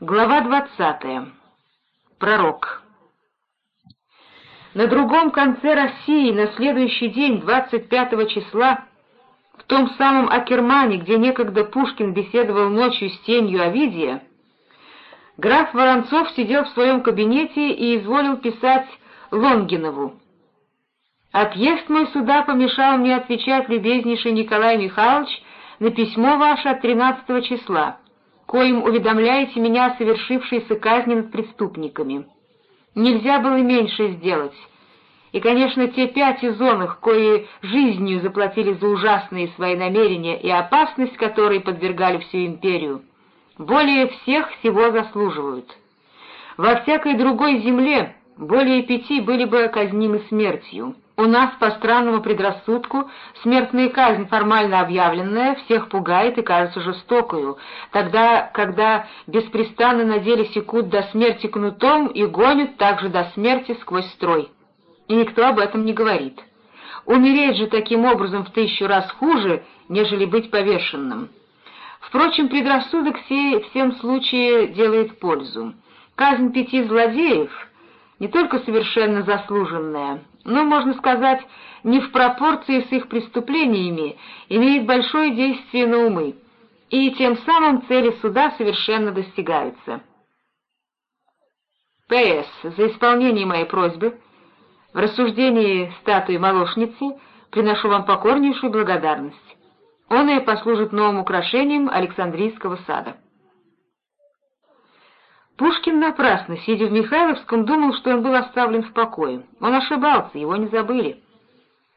Глава двадцатая. Пророк. На другом конце России на следующий день, 25 числа, в том самом Акермане, где некогда Пушкин беседовал ночью с тенью Овидия, граф Воронцов сидел в своем кабинете и изволил писать Лонгинову. «Отъезд мой сюда помешал мне отвечать, любезнейший Николай Михайлович, на письмо ваше от 13 числа» коим уведомляете меня о совершившейся казни над преступниками. Нельзя было меньше сделать. И, конечно, те пять из их, кои жизнью заплатили за ужасные свои намерения и опасность, которой подвергали всю империю, более всех всего заслуживают. Во всякой другой земле более пяти были бы казнимы смертью. У нас, по странному предрассудку, смертная казнь, формально объявленная, всех пугает и кажется жестокою, тогда, когда беспрестанно на деле секут до смерти кнутом и гонят также до смерти сквозь строй. И никто об этом не говорит. Умереть же таким образом в тысячу раз хуже, нежели быть повешенным. Впрочем, предрассудок сей всем случае делает пользу. Казнь пяти злодеев — не только совершенно заслуженная, но, можно сказать, не в пропорции с их преступлениями, имеет большое действие на умы, и тем самым цели суда совершенно достигаются. П.С. За исполнение моей просьбы в рассуждении статуи молочницы приношу вам покорнейшую благодарность. Он и послужит новым украшением Александрийского сада. Пушкин напрасно, сидя в Михайловском, думал, что он был оставлен в покое. Он ошибался, его не забыли.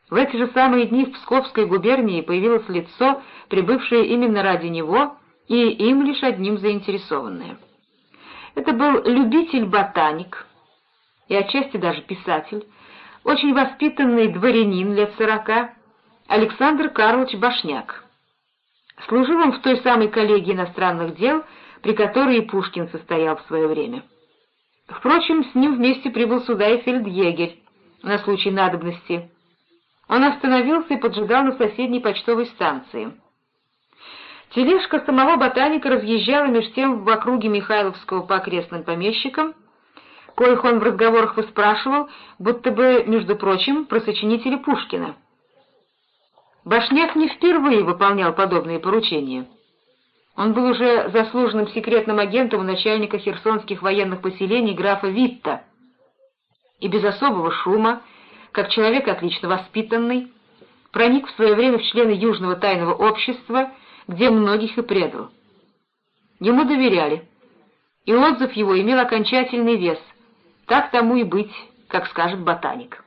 В эти же самые дни в Псковской губернии появилось лицо, прибывшее именно ради него и им лишь одним заинтересованное. Это был любитель-ботаник и отчасти даже писатель, очень воспитанный дворянин лет сорока, Александр Карлович Башняк. Служил он в той самой коллегии иностранных дел, при которой и Пушкин состоял в свое время. Впрочем, с ним вместе прибыл сюда и фельдъегерь на случай надобности. Он остановился и поджидал на соседней почтовой станции. Тележка самого ботаника разъезжала меж тем в округе Михайловского по окрестным помещикам, коих он в разговорах выспрашивал, будто бы, между прочим, про сочинителя Пушкина. Башняк не впервые выполнял подобные поручения. Он был уже заслуженным секретным агентом у начальника херсонских военных поселений графа Витта. И без особого шума, как человек отлично воспитанный, проник в свое время в члены Южного тайного общества, где многих и предал. Ему доверяли, и отзыв его имел окончательный вес, так тому и быть, как скажет ботаник.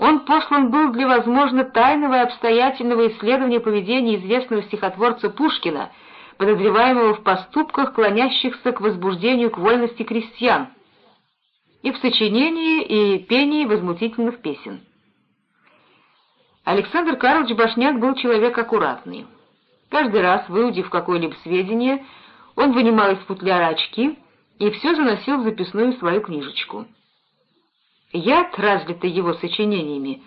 Он послан был для, возможно, тайного и обстоятельного исследования поведения известного стихотворца Пушкина, подозреваемого в поступках, клонящихся к возбуждению к вольности крестьян, и в сочинении и пении возмутительных песен. Александр Карлович Башняк был человек аккуратный. Каждый раз, выудив какое-либо сведение, он вынимал из футляра очки и все заносил в записную свою книжечку. Яд, разлитый его сочинениями,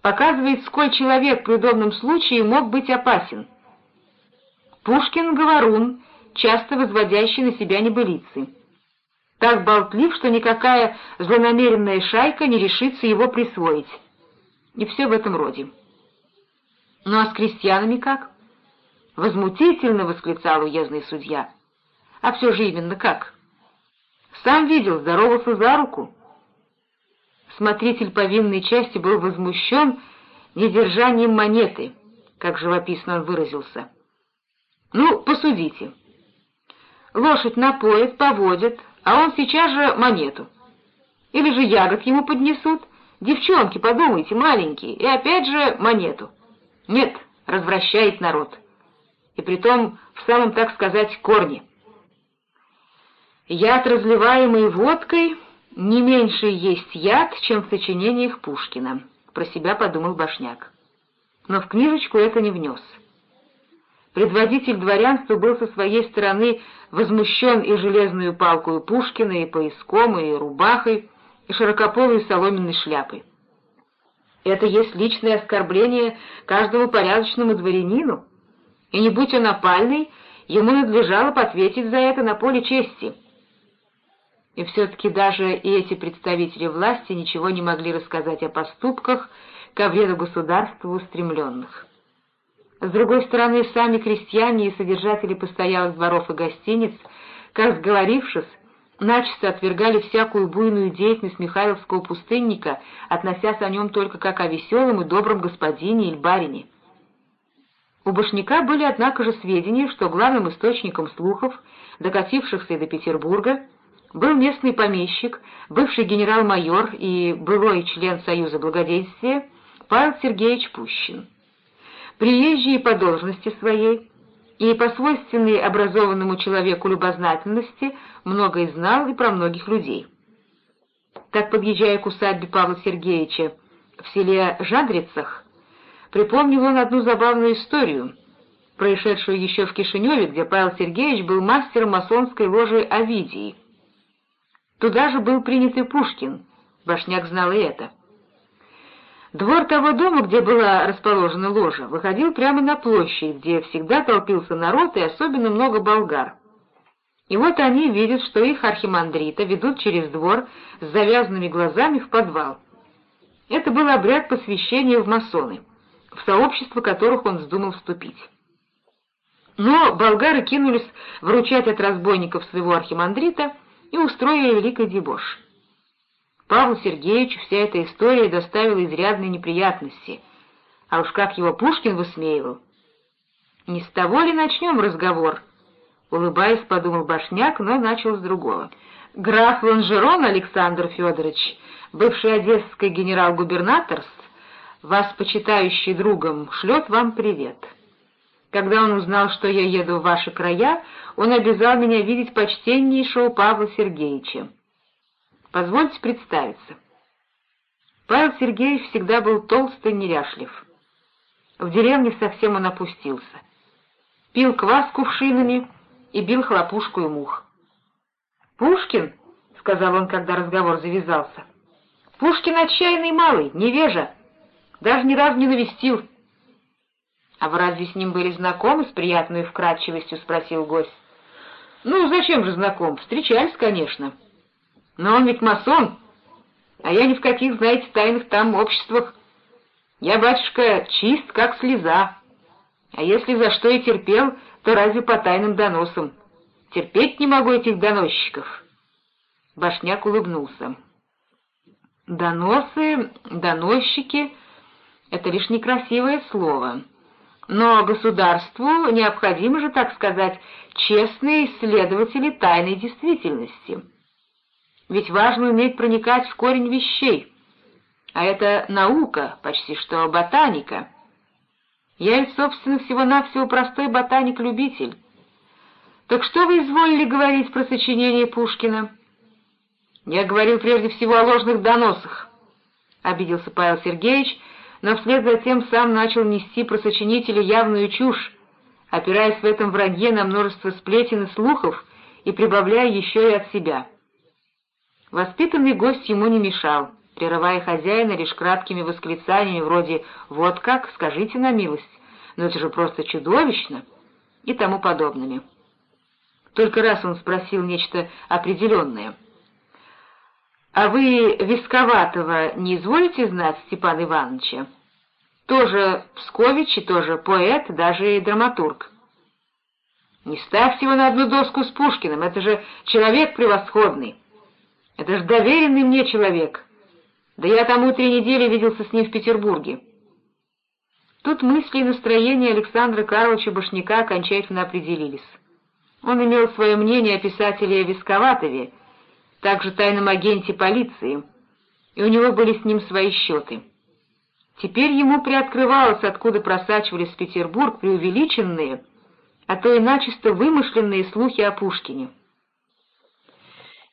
показывает, сколь человек при удобном случае мог быть опасен. Пушкин — говорун, часто возводящий на себя небылицы. Так болтлив, что никакая злонамеренная шайка не решится его присвоить. И все в этом роде. Ну а с крестьянами как? Возмутительно восклицал уездный судья. А все же именно как? Сам видел, здоровался за руку. Смотритель повинной части был возмущен недержанием монеты, как живописно он выразился. Ну, посудите. Лошадь напоят, поводят, а он сейчас же монету. Или же ягод ему поднесут. Девчонки, подумайте, маленькие, и опять же монету. Нет, развращает народ. И притом в самом, так сказать, корне. Яд, разливаемый водкой, не меньше есть яд, чем в сочинениях Пушкина, про себя подумал Башняк. Но в книжечку это не внес. Предводитель дворянства был со своей стороны возмущен и железную палкою Пушкина, и пояском, и рубахой, и широкополой соломенной шляпой. Это есть личное оскорбление каждому порядочному дворянину, и не будь он опальный, ему надлежало ответить за это на поле чести. И все-таки даже и эти представители власти ничего не могли рассказать о поступках, ко вреду государству устремленных. С другой стороны, сами крестьяне и содержатели постоялых дворов и гостиниц, как сговорившись, начисто отвергали всякую буйную деятельность Михайловского пустынника, относясь о нем только как о веселом и добром господине или барине. У Башняка были, однако же, сведения, что главным источником слухов, докатившихся до Петербурга, был местный помещик, бывший генерал-майор и былой член Союза Благодействия Павел Сергеевич Пущин. Приезжий по должности своей и по свойственной образованному человеку любознательности многое знал и про многих людей. Так, подъезжая к усадьбе Павла Сергеевича в селе Жадрицах, припомнил он одну забавную историю, происшедшую еще в Кишиневе, где Павел Сергеевич был мастером масонской ложи Овидии. Туда же был принят и Пушкин, Башняк знал и это. Двор того дома, где была расположена ложа, выходил прямо на площадь, где всегда толпился народ и особенно много болгар. И вот они видят, что их архимандрита ведут через двор с завязанными глазами в подвал. Это был обряд посвящения в масоны, в сообщество которых он вздумал вступить. Но болгары кинулись вручать от разбойников своего архимандрита и устроили великий дебош. Павлу Сергеевичу вся эта история доставила изрядные неприятности, а уж как его Пушкин высмеивал. «Не с того ли начнем разговор?» Улыбаясь, подумал Башняк, но начал с другого. «Граф Ланжерон Александр Федорович, бывший одесский генерал-губернатор, вас почитающий другом, шлет вам привет». Когда он узнал, что я еду в ваши края, он обязал меня видеть почтеннейшего Павла Сергеевича. Позвольте представиться. Павел Сергеевич всегда был толстый, неряшлив. В деревне совсем он опустился. Пил квас кувшинами и бил хлопушку и мух. «Пушкин?» — сказал он, когда разговор завязался. «Пушкин отчаянный малый, невежа. Даже ни разу не навестил». «А вы разве с ним были знакомы?» — с приятной вкрадчивостью спросил гость. «Ну, зачем же знаком? Встречались, конечно. Но он ведь масон, а я ни в каких, знаете, тайных там обществах. Я, батюшка, чист, как слеза. А если за что и терпел, то разве по тайным доносам? Терпеть не могу этих доносчиков». Башняк улыбнулся. «Доносы, доносчики — это лишь некрасивое слово». Но государству необходимы же, так сказать, честные исследователи тайной действительности. Ведь важно уметь проникать в корень вещей. А это наука, почти что ботаника. Я ведь, собственно, всего-навсего простой ботаник-любитель. Так что вы изволили говорить про сочинение Пушкина? Я говорил прежде всего о ложных доносах, — обиделся Павел Сергеевич, — но вслед за тем сам начал нести про сочинителя явную чушь, опираясь в этом враге на множество сплетен и слухов и прибавляя еще и от себя. Воспитанный гость ему не мешал, прерывая хозяина лишь краткими восклицаниями вроде «Вот как, скажите на милость, но это же просто чудовищно» и тому подобными. Только раз он спросил нечто определенное — «А вы Висковатого не изволите знать, Степан Ивановича? Тоже Пскович и тоже поэт, даже и драматург». «Не ставьте его на одну доску с Пушкиным, это же человек превосходный. Это же доверенный мне человек. Да я тому три недели виделся с ним в Петербурге». Тут мысли и настроения Александра Карловича Башняка окончательно определились. Он имел свое мнение о писателе Висковатове, также тайном агенте полиции, и у него были с ним свои счеты. Теперь ему приоткрывалось, откуда просачивались в Петербург преувеличенные, а то и начисто вымышленные слухи о Пушкине.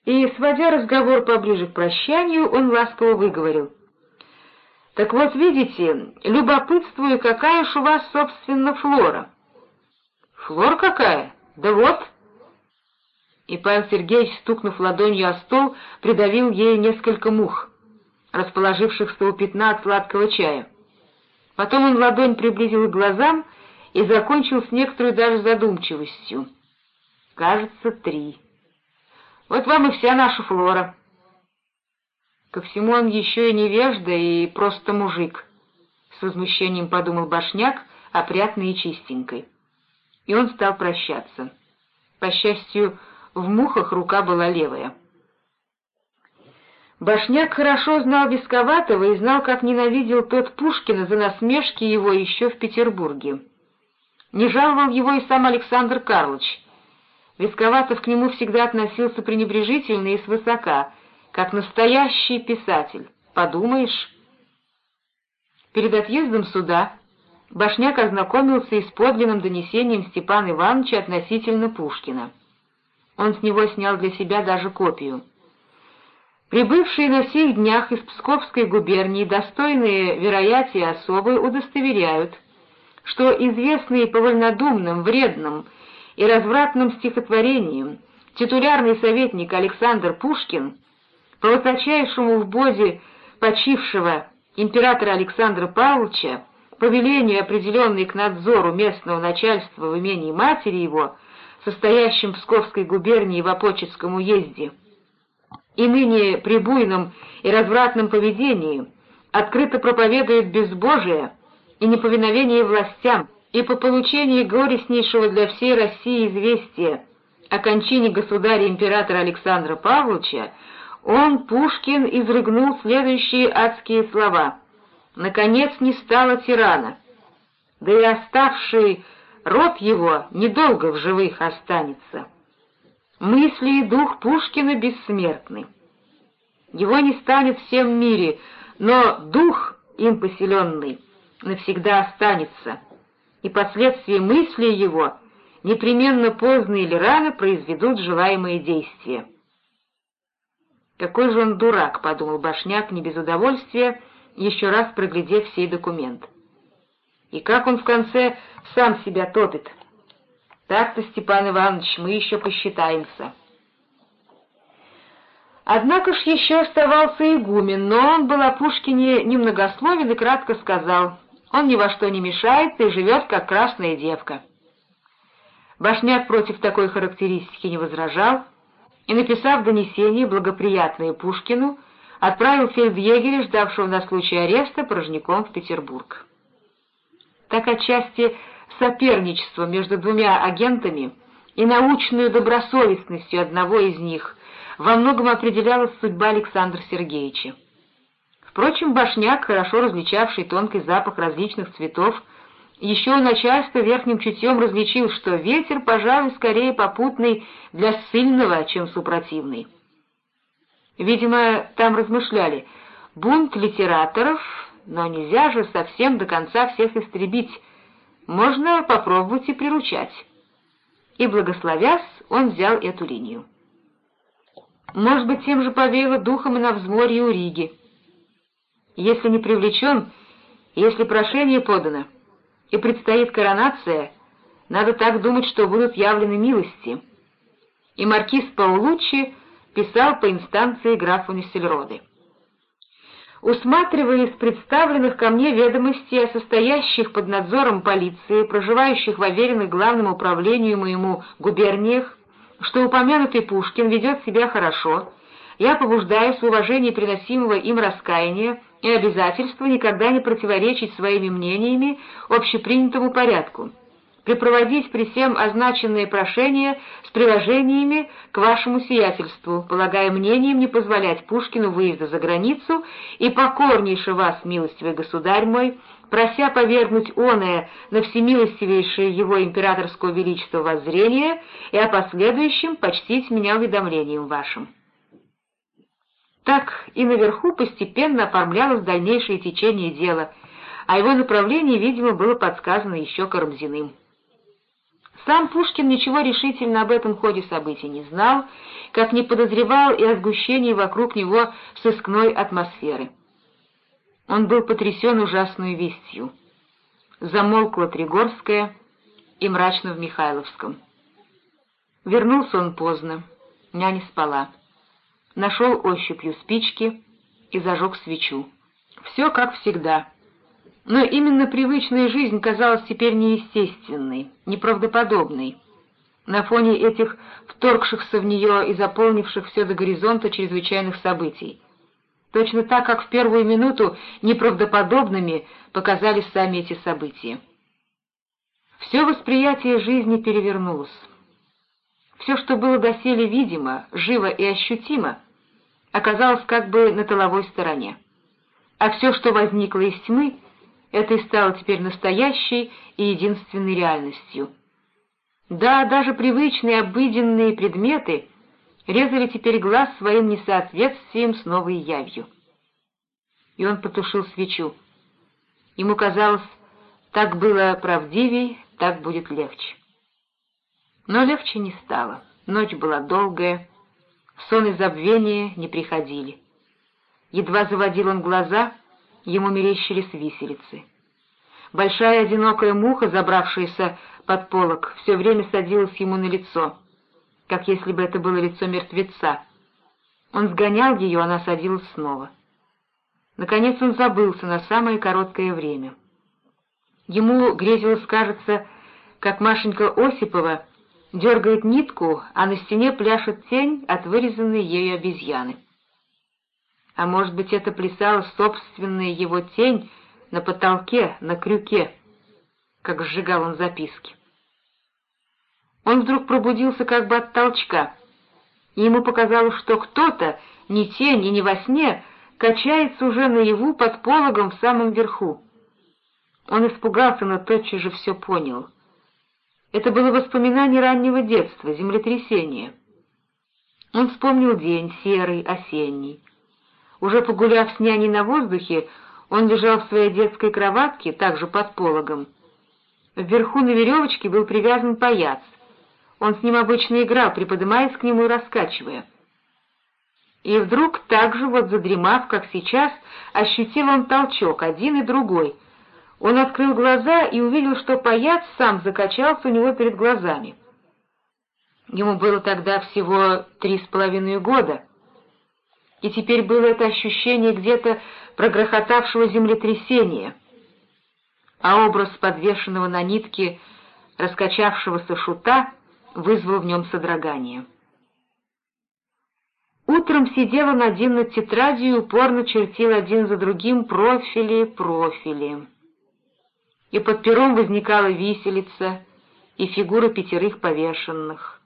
И, сводя разговор поближе к прощанию, он ласково выговорил. «Так вот, видите, любопытствую, какая ж у вас, собственно, флора». «Флор какая? Да вот», и Павел Сергеевич, стукнув ладонью о стол, придавил ей несколько мух, расположившихся у пятна от сладкого чая. Потом он ладонь приблизил к глазам и закончил с некоторой даже задумчивостью. «Кажется, три. Вот вам и вся наша флора». Ко всему он еще и невежда, и просто мужик, — с возмущением подумал Башняк, опрятный и чистенькой. И он стал прощаться. По счастью, в мухах рука была левая. Башняк хорошо знал Бесковатого и знал, как ненавидел тот Пушкина за насмешки его еще в Петербурге. Не жаловал его и сам Александр Карлович. Бесковатов к нему всегда относился пренебрежительно и свысока, как настоящий писатель. Подумаешь. Перед отъездом суда Башняк ознакомился и с подлинным донесением Степана Ивановича относительно Пушкина. Он с него снял для себя даже копию. Прибывшие на сих днях из Псковской губернии достойные вероятия особы удостоверяют, что известный по вольнодумным, вредным и развратным стихотворениям титулярный советник Александр Пушкин по высочайшему в бозе почившего императора Александра Павловича по велению, к надзору местного начальства в имении матери его, состоящем в Псковской губернии в Апочетском уезде, и ныне при буйном и развратном поведении открыто проповедует безбожие и неповиновение властям, и по получении горестнейшего для всей России известия о кончине государя-императора Александра Павловича, он, Пушкин, изрыгнул следующие адские слова. «Наконец не стало тирана, да и оставший род его недолго в живых останется». Мысли и дух Пушкина бессмертны. Его не станет всем мире, но дух им поселенный навсегда останется, и последствия мысли его непременно поздно или рано произведут желаемые действия. «Какой же он дурак», — подумал Башняк не без удовольствия, еще раз проглядев сей документ. «И как он в конце сам себя топит?» Так-то, Степан Иванович, мы еще посчитаемся. Однако ж еще оставался игумен, но он был о Пушкине немногословен и кратко сказал, он ни во что не мешается и живет, как красная девка. Башняк против такой характеристики не возражал, и, написав донесение, благоприятное Пушкину, отправил фельдъегеря, ждавшего на случай ареста, порожняком в Петербург. Так отчасти соперничество между двумя агентами и научную добросовестностью одного из них во многом определялась судьба Александра Сергеевича. Впрочем, Башняк, хорошо различавший тонкий запах различных цветов, еще начальство верхним чутьем различил, что ветер, пожалуй, скорее попутный для сильного, чем супротивный. Видимо, там размышляли, бунт литераторов, но нельзя же совсем до конца всех истребить, можно попробовать и приручать. И, благословясь, он взял эту линию. Может быть, тем же повеяло духом и на взморье у Риги. Если не привлечен, если прошение подано, и предстоит коронация, надо так думать, что будут явлены милости. И маркиз Паулуччи писал по инстанции графу Нессельроды усматривая из представленных ко мне ведомостей о состоящих под надзором полиции, проживающих в уверенных главному управлению моему губерниях, что упомянутый Пушкин ведет себя хорошо, я побуждаюсь в уважении приносимого им раскаяния и обязательства никогда не противоречить своими мнениями общепринятому порядку, припроводить при всем означенные прошения с приложениями к вашему сиятельству, полагая мнением не позволять Пушкину выезда за границу и покорнейше вас, милостивый государь мой, прося повергнуть оное на всемилостивейшее его императорского величества воззрение и о последующем почтить меня уведомлением вашим. Так и наверху постепенно оформлялось дальнейшее течение дела, а его направление, видимо, было подсказано еще Карамзиным. Сам Пушкин ничего решительно об этом ходе событий не знал, как не подозревал и о сгущении вокруг него сыскной атмосферы. Он был потрясен ужасной вестью. Замолкла Тригорская и мрачно в Михайловском. Вернулся он поздно, няня спала. Нашел ощупью спички и зажег свечу. Все как всегда. Но именно привычная жизнь казалась теперь неестественной, неправдоподобной. На фоне этих вторгшихся в нее и заполнивших все до горизонта чрезвычайных событий. Точно так, как в первую минуту неправдоподобными показались сами эти события. Все восприятие жизни перевернулось. Все, что было доселе видимо, живо и ощутимо, оказалось как бы на тыловой стороне. А все, что возникло из тьмы, это и стало теперь настоящей и единственной реальностью. Да, даже привычные обыденные предметы резали теперь глаз своим несоответствием с новой явью. И он потушил свечу. Ему казалось, так было правдивей, так будет легче. Но легче не стало. Ночь была долгая, сон и забвение не приходили. Едва заводил он глаза, ему мерещились виселицы. Большая одинокая муха, забравшаяся под полок, все время садилась ему на лицо, как если бы это было лицо мертвеца. Он сгонял ее, она садилась снова. Наконец он забылся на самое короткое время. Ему грезилось, кажется, как Машенька Осипова дергает нитку, а на стене пляшет тень от вырезанной ею обезьяны. А может быть, это плясала собственная его тень на потолке, на крюке, как сжигал он записки. Он вдруг пробудился как бы от толчка, и ему показалось, что кто-то, ни тень и не во сне, качается уже наяву под пологом в самом верху. Он испугался, но тотчас же все понял. Это было воспоминание раннего детства, землетрясение. Он вспомнил день, серый, осенний. Уже погуляв с няней на воздухе, он лежал в своей детской кроватке, также под пологом. Вверху на веревочке был привязан паяц. Он с ним обычно играл, приподнимаясь к нему и раскачивая. И вдруг, так же вот задремав, как сейчас, ощутил он толчок, один и другой. Он открыл глаза и увидел, что паяц сам закачался у него перед глазами. Ему было тогда всего три с половиной года, и теперь было это ощущение где-то прогрохотавшего землетрясения, а образ подвешенного на нитке раскачавшегося шута вызвал в нем содрогание. Утром сидел он один над тетрадью и упорно чертил один за другим профили, профили. И под пером возникала виселица и фигура пятерых повешенных.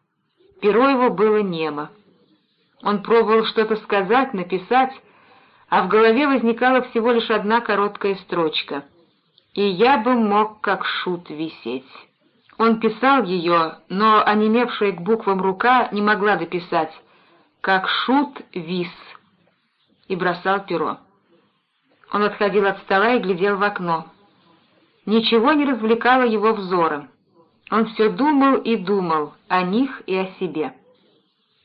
Перо его было немо. Он пробовал что-то сказать, написать, а в голове возникала всего лишь одна короткая строчка. «И я бы мог как шут висеть». Он писал ее, но онемевшая к буквам рука не могла дописать «как шут вис» и бросал перо. Он отходил от стола и глядел в окно. Ничего не развлекало его взором. Он все думал и думал о них и о себе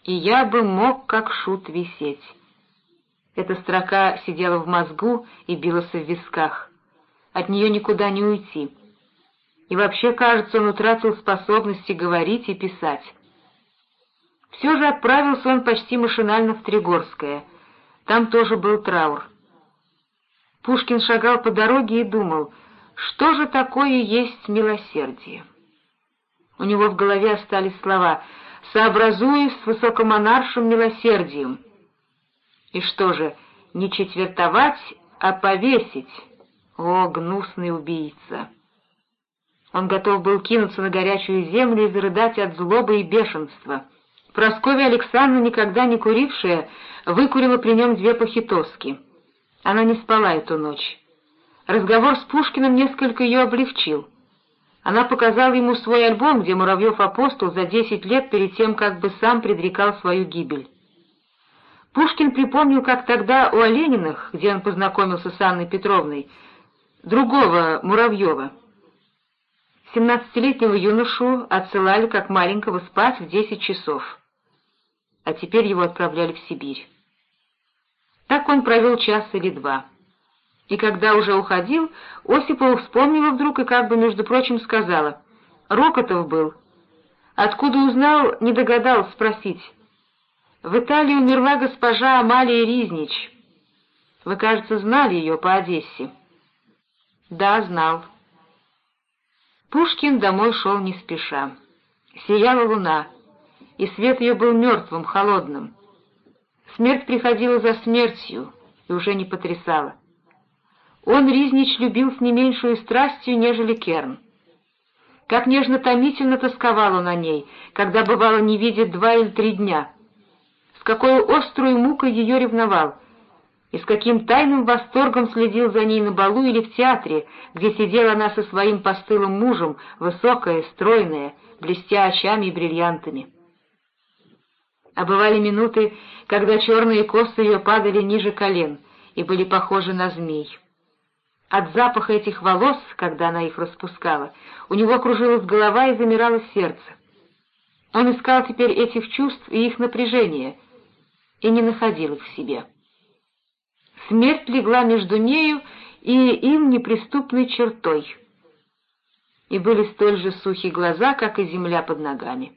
и я бы мог как шут висеть. Эта строка сидела в мозгу и билась в висках. От нее никуда не уйти. И вообще, кажется, он утратил способности говорить и писать. Все же отправился он почти машинально в Тригорское. Там тоже был траур. Пушкин шагал по дороге и думал, что же такое есть милосердие. У него в голове остались слова — сообразуясь с высокомонаршим милосердием. И что же, не четвертовать, а повесить? О, гнусный убийца! Он готов был кинуться на горячую землю и зарыдать от злобы и бешенства. Прасковья Александровна, никогда не курившая, выкурила при нем две похитоски. Она не спала эту ночь. Разговор с Пушкиным несколько ее облегчил. Она показала ему свой альбом, где Муравьев-апостол за десять лет перед тем как бы сам предрекал свою гибель. Пушкин припомнил, как тогда у Олениных, где он познакомился с Анной Петровной, другого Муравьева. Семнадцатилетнего юношу отсылали как маленького спать в десять часов, а теперь его отправляли в Сибирь. Так он провел час или два. И когда уже уходил, Осипова вспомнила вдруг и как бы, между прочим, сказала. «Рокотов был». Откуда узнал, не догадался спросить. «В Италии умерла госпожа Амалия Ризнич. Вы, кажется, знали ее по Одессе». Да, знал. Пушкин домой шел не спеша. Сияла луна, и свет ее был мертвым, холодным. Смерть приходила за смертью и уже не потрясала. Он, Ризнич, любил с не меньшую страстью, нежели Керн. Как нежно-томительно тосковал он о ней, когда, бывало, не видит два или три дня. С какой острой мукой ее ревновал, и с каким тайным восторгом следил за ней на балу или в театре, где сидела она со своим постылым мужем, высокая, стройная, блестя очами и бриллиантами. А бывали минуты, когда черные косы ее падали ниже колен и были похожи на змей. От запаха этих волос, когда она их распускала, у него кружилась голова и замирало сердце. Он искал теперь этих чувств и их напряжения, и не находил их в себе. Смерть легла между нею и им неприступной чертой, и были столь же сухие глаза, как и земля под ногами.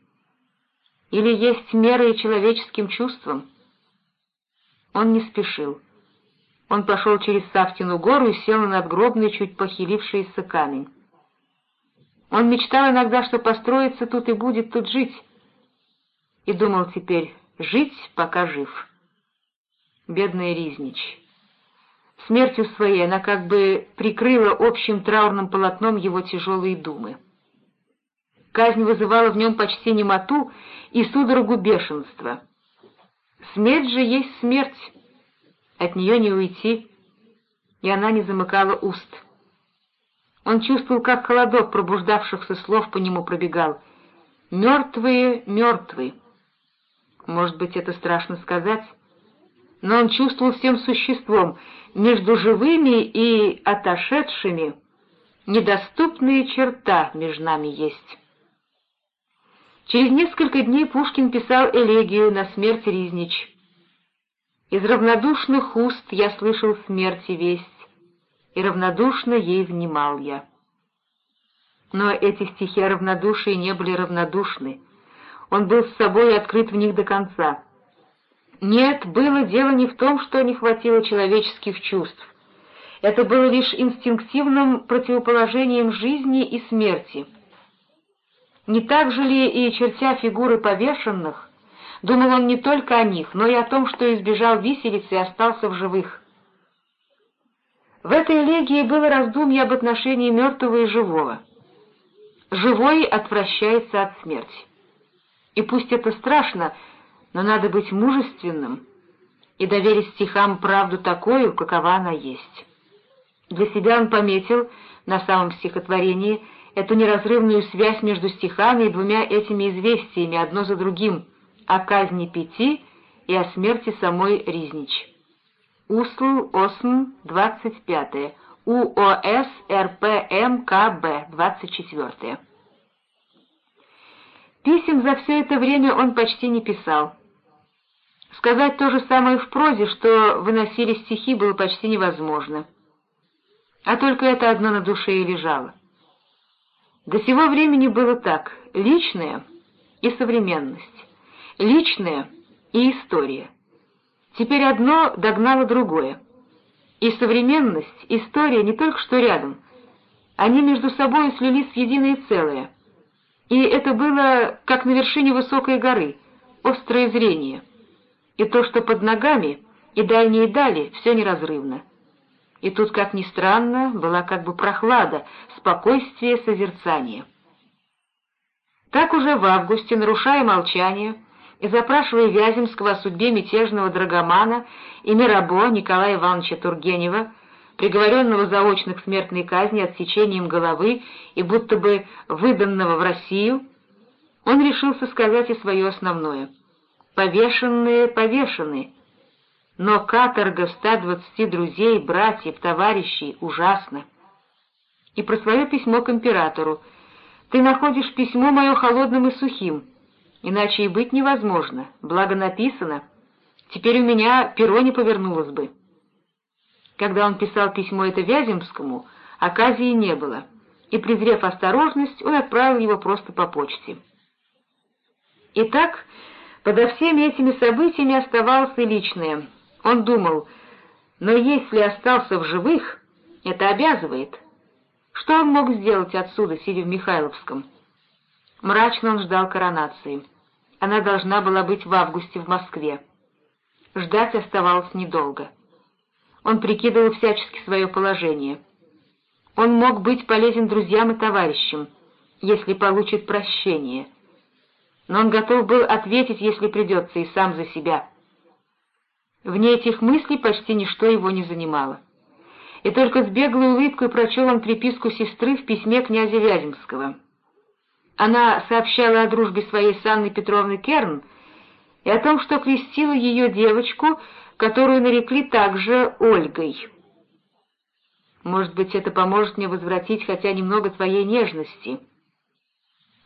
Или есть меры человеческим чувствам? Он не спешил. Он пошел через Савтину гору и сел на надгробный, чуть похилившийся камень. Он мечтал иногда, что построится тут и будет тут жить, и думал теперь жить, пока жив. Бедный Ризнич. Смертью своей она как бы прикрыла общим траурным полотном его тяжелые думы. Казнь вызывала в нем почти немоту и судорогу бешенства. Смерть же есть смерть, от нее не уйти, и она не замыкала уст. Он чувствовал, как холодок пробуждавшихся слов по нему пробегал. «Мертвые, мертвые». Может быть, это страшно сказать, но он чувствовал всем существом, между живыми и отошедшими, недоступные черта между нами есть. Через несколько дней Пушкин писал элегию на смерть Ризнич. Из равнодушных уст я слышал смерти весть, и равнодушно ей внимал я. Но эти стихи о равнодушии не были равнодушны. Он был с собой открыт в них до конца. Нет, было дело не в том, что не хватило человеческих чувств. Это было лишь инстинктивным противоположением жизни и смерти. Не так же ли и чертя фигуры повешенных, Думал он не только о них, но и о том, что избежал виселицы и остался в живых. В этой элегии было раздумье об отношении мертвого и живого. Живой отвращается от смерти. И пусть это страшно, но надо быть мужественным и доверить стихам правду такую, какова она есть. Для себя он пометил на самом стихотворении эту неразрывную связь между стихами и двумя этими известиями, одно за другим — о казни пяти и о смерти самой Ризнич. УСЛ ОСН 25. УОС РПМКБ 24. Писем за все это время он почти не писал. Сказать то же самое в прозе, что выносили стихи, было почти невозможно. А только это одно на душе и лежало. До сего времени было так — личное и современность личное и история. Теперь одно догнало другое. И современность, история не только что рядом, они между собой слились в единое целое. И это было как на вершине высокой горы, острое зрение. И то, что под ногами, и дальние дали, все неразрывно. И тут, как ни странно, была как бы прохлада, спокойствие, созерцание. Так уже в августе, нарушая молчание, и запрашивая Вяземского о судьбе мятежного драгомана и Мирабо Николая Ивановича Тургенева, приговоренного заочно к смертной казни отсечением головы и будто бы выданного в Россию, он решился сказать и свое основное. «Повешенные, повешенные, но каторга 120 друзей, братьев, товарищей ужасно». И про свое письмо к императору. «Ты находишь письмо мое холодным и сухим» Иначе и быть невозможно, благо написано. Теперь у меня перо не повернулось бы. Когда он писал письмо это Вяземскому, оказии не было, и, презрев осторожность, он отправил его просто по почте. Итак, подо всеми этими событиями оставалось и личное. Он думал, но если остался в живых, это обязывает, Что он мог сделать отсюда, сидя в Михайловском? Мрачно он ждал коронации. Она должна была быть в августе в Москве. Ждать оставалось недолго. Он прикидывал всячески свое положение. Он мог быть полезен друзьям и товарищам, если получит прощение. Но он готов был ответить, если придется, и сам за себя. Вне этих мыслей почти ничто его не занимало. И только с беглой улыбкой прочел он приписку сестры в письме князя Вяземского. Она сообщала о дружбе своей с Анной Петровной Керн и о том, что крестила ее девочку, которую нарекли также Ольгой. Может быть, это поможет мне возвратить хотя немного твоей нежности.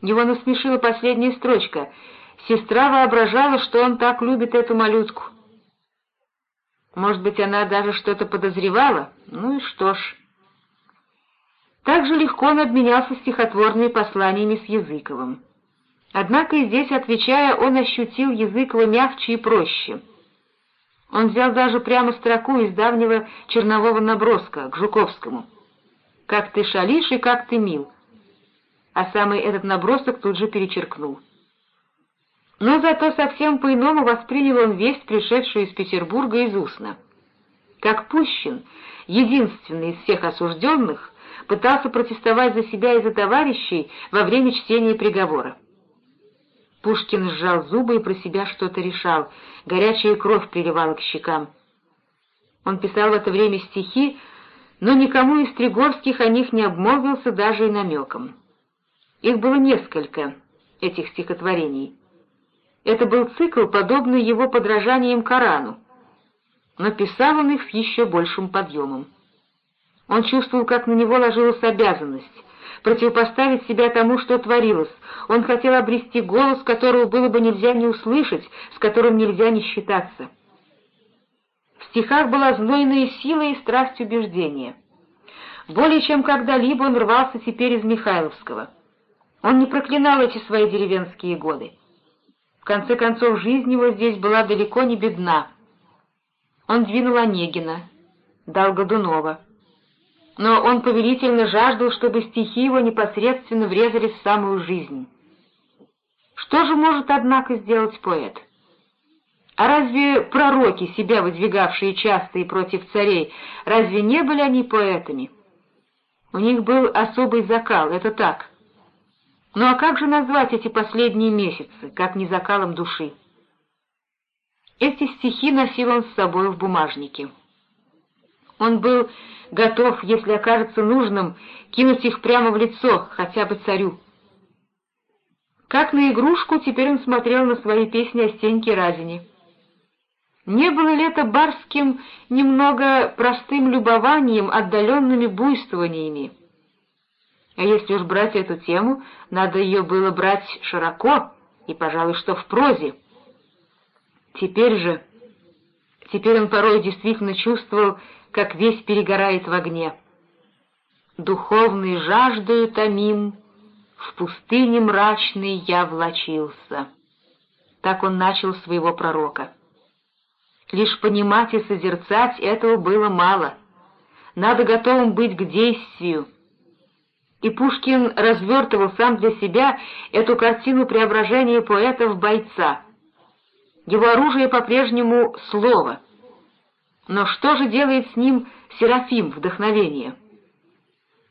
Его насмешила последняя строчка. Сестра воображала, что он так любит эту малютку. Может быть, она даже что-то подозревала? Ну и что ж. Так же легко он обменялся стихотворными посланиями с Языковым. Однако и здесь, отвечая, он ощутил Языкова мягче и проще. Он взял даже прямо строку из давнего чернового наброска к Жуковскому. «Как ты шалишь и как ты мил», а самый этот набросок тут же перечеркнул. Но зато совсем по-иному воспринял он весть, пришедшую из Петербурга из устно. Как Пущин, единственный из всех осужденных, пытался протестовать за себя и за товарищей во время чтения приговора. Пушкин сжал зубы и про себя что-то решал, горячая кровь приливала к щекам. Он писал в это время стихи, но никому из Тригорских о них не обмолвился даже и намеком. Их было несколько, этих стихотворений. Это был цикл, подобный его подражаниям Корану, но писал он их с еще большим подъемом. Он чувствовал, как на него ложилась обязанность противопоставить себя тому, что творилось. Он хотел обрести голос, которого было бы нельзя не услышать, с которым нельзя не считаться. В стихах была знойная сила и страсть убеждения. Более чем когда-либо он рвался теперь из Михайловского. Он не проклинал эти свои деревенские годы. В конце концов, жизнь его здесь была далеко не бедна. Он двинул Онегина, дал Годунова. Но он повелительно жаждал, чтобы стихи его непосредственно врезались в самую жизнь. Что же может, однако, сделать поэт? А разве пророки, себя выдвигавшие часто и против царей, разве не были они поэтами? У них был особый закал, это так. Ну а как же назвать эти последние месяцы, как не закалом души? Эти стихи носил он с собой в бумажнике. Он был готов, если окажется нужным, кинуть их прямо в лицо, хотя бы царю. Как на игрушку, теперь он смотрел на свои песни о Стеньке Разине. Не было ли это барским немного простым любованием, отдаленными буйствованиями? А если уж брать эту тему, надо ее было брать широко и, пожалуй, что в прозе. Теперь же... Теперь он порой действительно чувствовал, как весь перегорает в огне. Духовной жаждою томим, в пустыне мрачной я влачился. Так он начал своего пророка. Лишь понимать и созерцать этого было мало. Надо готовым быть к действию, и Пушкин развертывал сам для себя эту картину преображения поэта в бойца. Его оружие по-прежнему — слово. Но что же делает с ним Серафим вдохновение?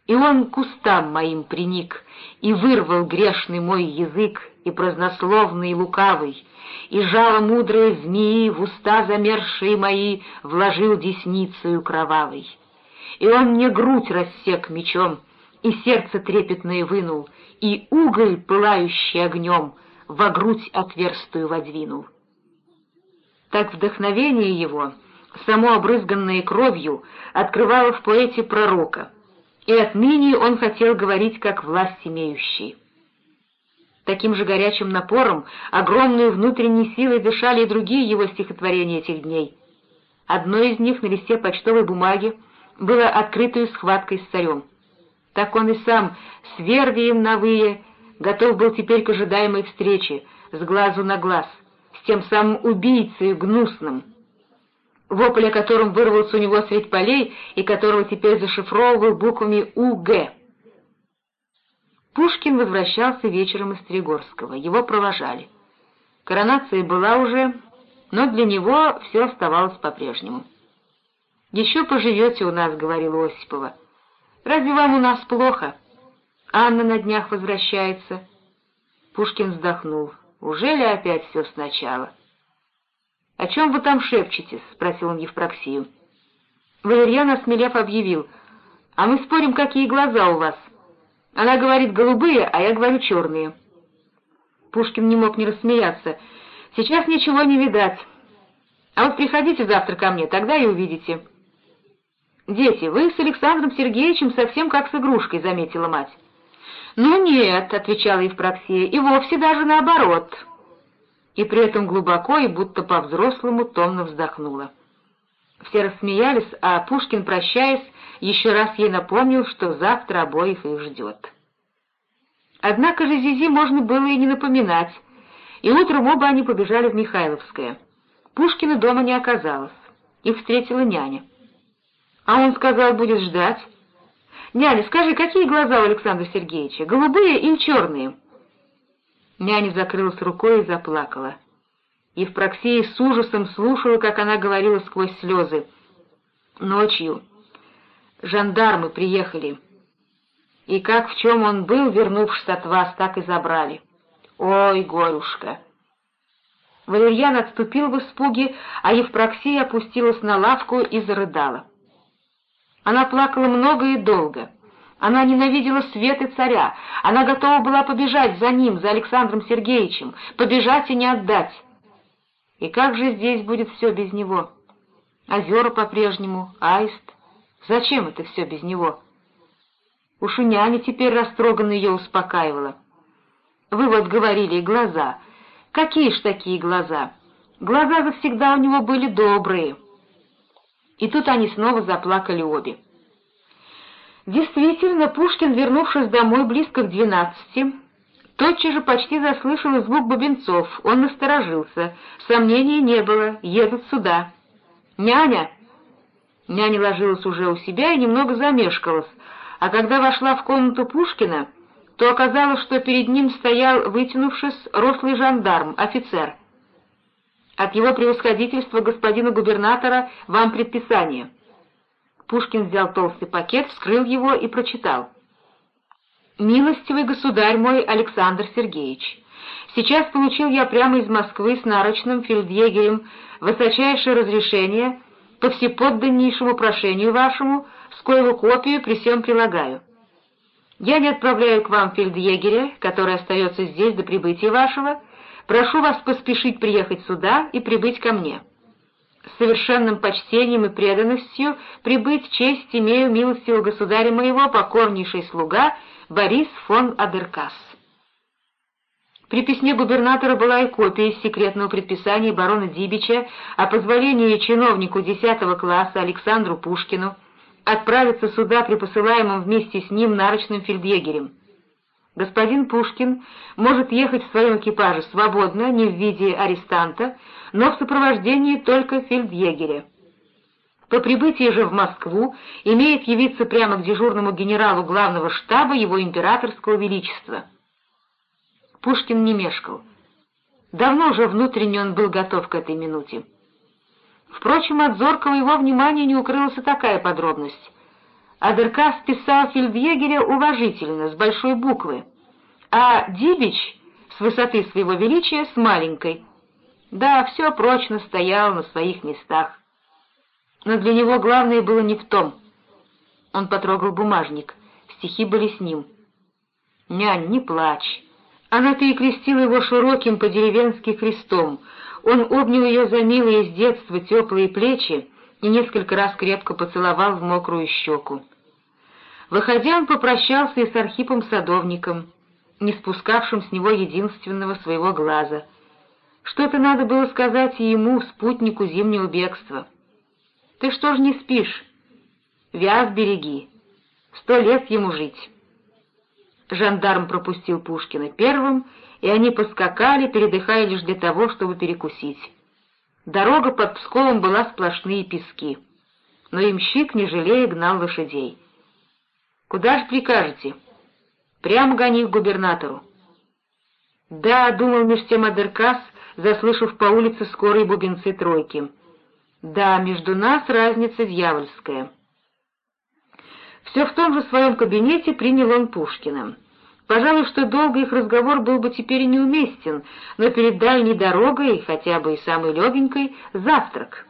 И он к устам моим приник, и вырвал грешный мой язык, и празднословный, и лукавый, и жало мудрые змеи в уста замерзшие мои вложил десницею кровавой. И он мне грудь рассек мечом, и сердце трепетное вынул, и уголь, пылающий огнем, во грудь отверстую водвинул. Так вдохновение его, само обрызганное кровью, открывало в поэте пророка, и отныне он хотел говорить как власть имеющий. Таким же горячим напором, огромной внутренней силой дышали и другие его стихотворения этих дней. Одно из них на листе почтовой бумаги было открытой схваткой с царем. Так он и сам, с вервием на вые, готов был теперь к ожидаемой встрече, с глазу на глаз, с тем самым убийцей гнусным, вопль о котором вырвался у него средь полей и которого теперь зашифровывал буквами «УГ». Пушкин возвращался вечером из Тригорского, его провожали. Коронация была уже, но для него все оставалось по-прежнему. «Еще поживете у нас», — говорила Осипова. «Разве вам у нас плохо? Анна на днях возвращается». Пушкин вздохнул. «Уже ли опять все сначала?» «О чем вы там шепчетесь?» — спросил он Евпроксию. Валерьян, осмелев, объявил. «А мы спорим, какие глаза у вас. Она говорит голубые, а я говорю черные». Пушкин не мог не рассмеяться. «Сейчас ничего не видать. А вот приходите завтра ко мне, тогда и увидите». «Дети, вы с Александром Сергеевичем совсем как с игрушкой», — заметила мать. «Ну нет», — отвечала Евпроксия, — «и вовсе даже наоборот». И при этом глубоко и будто по-взрослому томно вздохнула. Все рассмеялись, а Пушкин, прощаясь, еще раз ей напомнил, что завтра обоих их ждет. Однако же Зизи можно было и не напоминать, и утром оба они побежали в Михайловское. Пушкина дома не оказалось, их встретила няня. А он сказал, будет ждать. «Няня, скажи, какие глаза у Александра Сергеевича, голубые или черные?» Няня закрылась рукой и заплакала. Евпроксия с ужасом слушала, как она говорила сквозь слезы. Ночью жандармы приехали, и как в чем он был, вернувшись от вас, так и забрали. Ой, горюшка! Валерьян отступил в испуге, а Евпроксия опустилась на лавку и зарыдала. Она плакала много и долго. Она ненавидела свет и царя. Она готова была побежать за ним, за Александром Сергеевичем, побежать и не отдать. И как же здесь будет все без него? Озера по-прежнему, аист. Зачем это все без него? Уж и няня теперь растроганно ее успокаивала. Вы вот говорили, глаза. Какие ж такие глаза? Глаза завсегда у него были добрые. И тут они снова заплакали обе. Действительно, Пушкин, вернувшись домой близко к двенадцати, тотчас же почти заслышал звук бубенцов. Он насторожился. Сомнений не было. Едут сюда. «Няня!» Няня ложилась уже у себя и немного замешкалась, а когда вошла в комнату Пушкина, то оказалось, что перед ним стоял, вытянувшись, рослый жандарм, офицер. От его превосходительства господина губернатора вам предписание. Пушкин взял толстый пакет, вскрыл его и прочитал. «Милостивый государь мой Александр Сергеевич, сейчас получил я прямо из Москвы с нарочным фельдъегерем высочайшее разрешение по всеподданнейшему прошению вашему, с коего копию при всем прилагаю. Я не отправляю к вам фельдъегеря, который остается здесь до прибытия вашего, Прошу вас поспешить приехать сюда и прибыть ко мне. С совершенным почтением и преданностью прибыть в честь имею милостивого государя моего, покорнейший слуга Борис фон Адеркас. При письме губернатора была и копия из секретного предписания барона Дибича о позволении чиновнику 10 класса Александру Пушкину отправиться сюда при посылаемом вместе с ним нарочным фельдъегерем. Господин Пушкин может ехать в своем экипаже свободно, не в виде арестанта, но в сопровождении только фельдъегеря. По прибытии же в Москву имеет явиться прямо к дежурному генералу главного штаба его императорского величества. Пушкин не мешкал. Давно уже внутренне он был готов к этой минуте. Впрочем, от зоркого его внимания не укрылась такая подробность. Адеркас писал фельдъегеря уважительно, с большой буквы, а Дибич с высоты своего величия с маленькой. Да, все прочно стояло на своих местах. Но для него главное было не в том. Он потрогал бумажник, стихи были с ним. «Нянь, не плачь!» Она перекрестила его широким по-деревенски крестом. Он обнял ее за милые с детства теплые плечи и несколько раз крепко поцеловал в мокрую щеку. Выходя, он попрощался и с Архипом Садовником, не спускавшим с него единственного своего глаза. Что-то надо было сказать ему, спутнику зимнего бегства. «Ты что ж не спишь? Вяз береги. Сто лет ему жить». Жандарм пропустил Пушкина первым, и они поскакали, передыхая лишь для того, чтобы перекусить. Дорога под Псковом была сплошные пески, но имщик, не жалея, гнал лошадей. «Куда же прикажете?» Прямо гони к губернатору. Да, думал меж тем Адеркас, заслышав по улице скорые бубенцы тройки. Да, между нас разница дьявольская. Все в том же своем кабинете принял он Пушкина. Пожалуй, что долго их разговор был бы теперь неуместен, но перед дальней дорогой, хотя бы и самой легенькой, завтрак.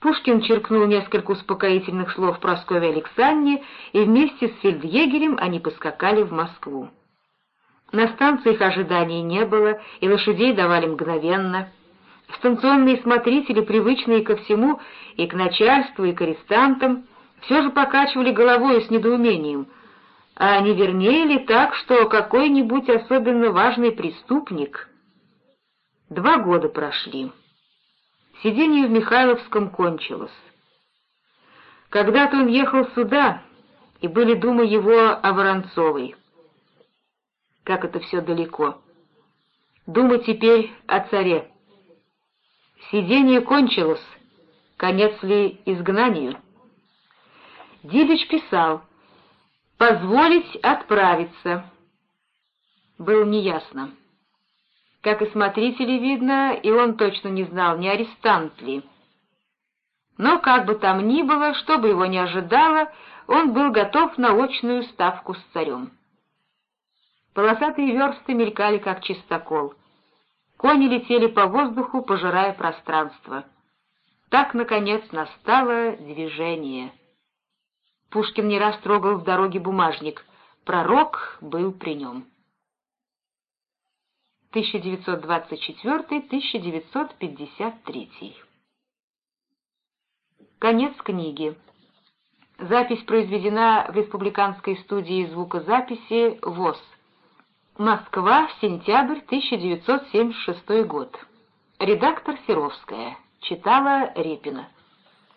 Пушкин черкнул несколько успокоительных слов Прасковье Александре, и вместе с фельдъегерем они поскакали в Москву. На станции их ожиданий не было, и лошадей давали мгновенно. Станционные смотрители, привычные ко всему, и к начальству, и к арестантам, все же покачивали головой с недоумением. А не вернее ли так, что какой-нибудь особенно важный преступник? Два года прошли. Сидение в Михайловском кончилось. Когда-то он ехал сюда, и были думы его о Воронцовой. Как это все далеко. Думы теперь о царе. Сидение кончилось, конец ли изгнанию? Дидыч писал «Позволить отправиться». Было неясно. Как и смотрители видно, и он точно не знал, не арестант ли. Но как бы там ни было, что бы его ни ожидало, он был готов на очную ставку с царем. Полосатые версты мелькали, как чистокол. Кони летели по воздуху, пожирая пространство. Так, наконец, настало движение. Пушкин не раз трогал в дороге бумажник. Пророк был при нем. 1924-1953 Конец книги. Запись произведена в Республиканской студии звукозаписи ВОЗ. Москва, сентябрь 1976 год. Редактор Серовская. Читала Репина.